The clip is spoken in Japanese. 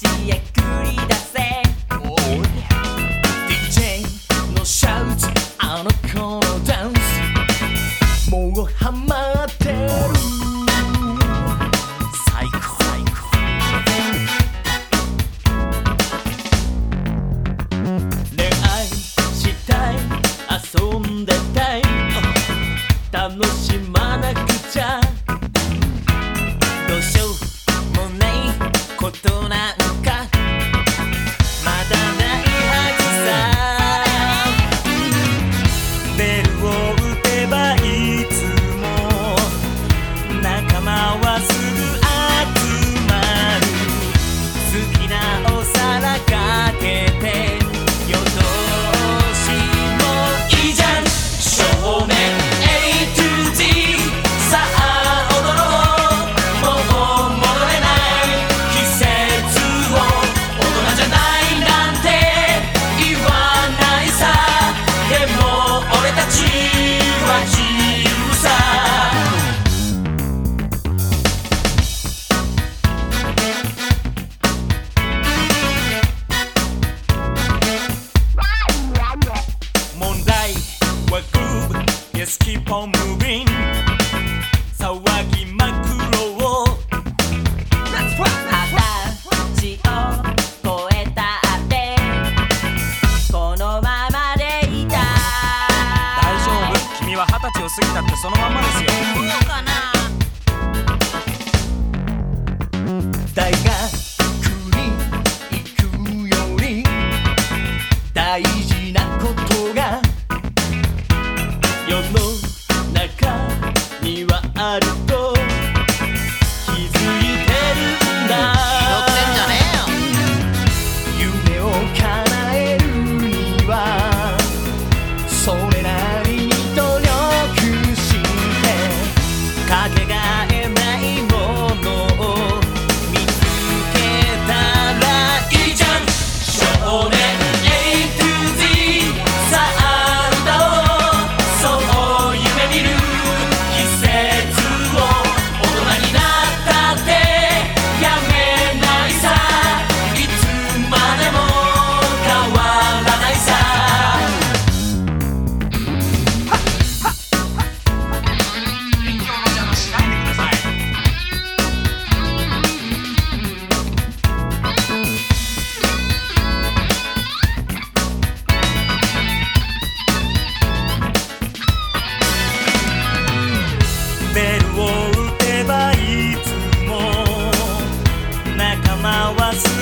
DJ のシャウトあの子のダンス。もうハマ Let's keep on moving. 騒ぎまくろう。をえたって。このままでいた。大丈夫？君ははたちを過ぎたってそのままですよ。そうかな？大学 now what's